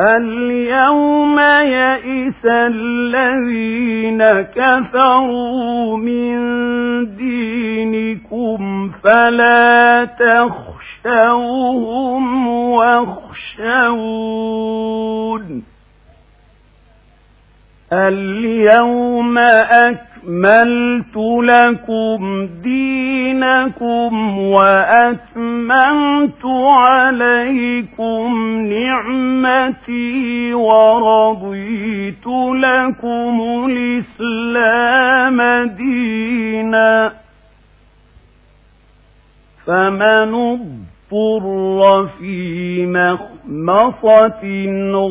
اليوم يئس الذين كفروا من دينكم فلا تخشوهم واخشون. اليوم أكملت لكم دينكم وأتممت عليكم نعمتي ورضيت لكم الإسلام دينا. فمن اضطر في مخمصة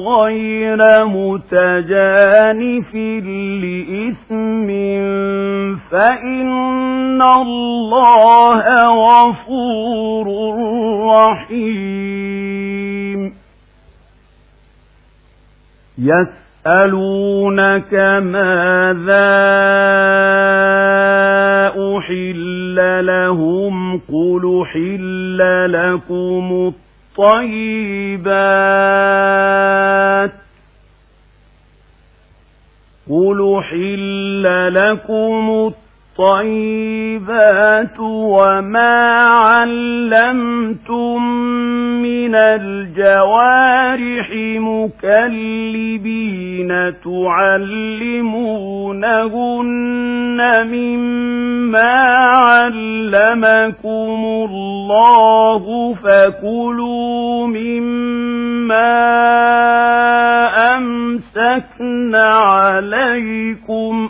غير متجانف لإثم فإن الله غفور رحيم يسألونك ماذا أحل لهم قل حل لكم الطيبات قل حل لكم الطيبات وما علمتم من الجوارح مكلبين تعلمونهن مما علمكم الله فكلوا مما أمسكن عليكم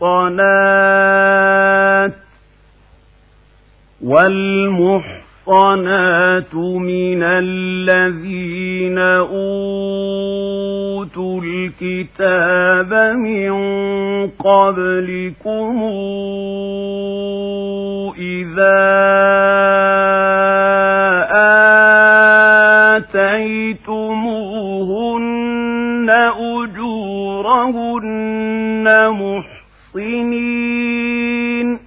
والمحصنات والمحصنات من الذين أوتوا الكتاب من قبلكم إذا محصنين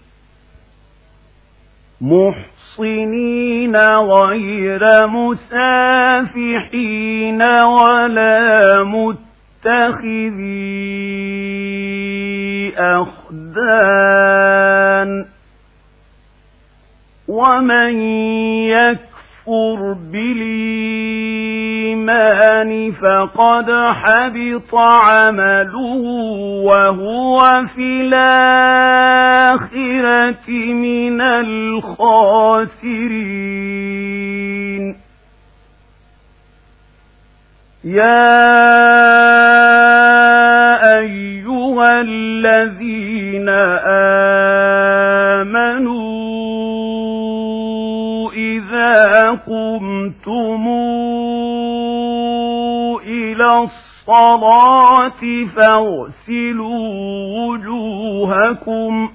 محصنين غير مسافحين ولا متخذي أخدان. ومن يكفر بالإيمان الإيمان فقد حبط عمله وهو في الآخرة من الخاسرين. يا أيها الذين آمنوا إذا قمتم الصلاة فاغسلوا وجوهكم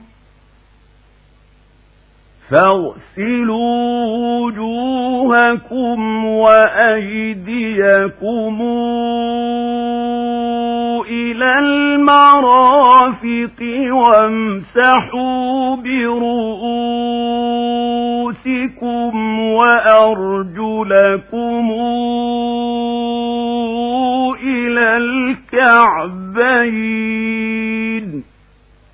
فاغسلوا وجوهكم وأيديكم إلى المرافق وامسحوا برؤوسكم وأرجلكم الكعبين.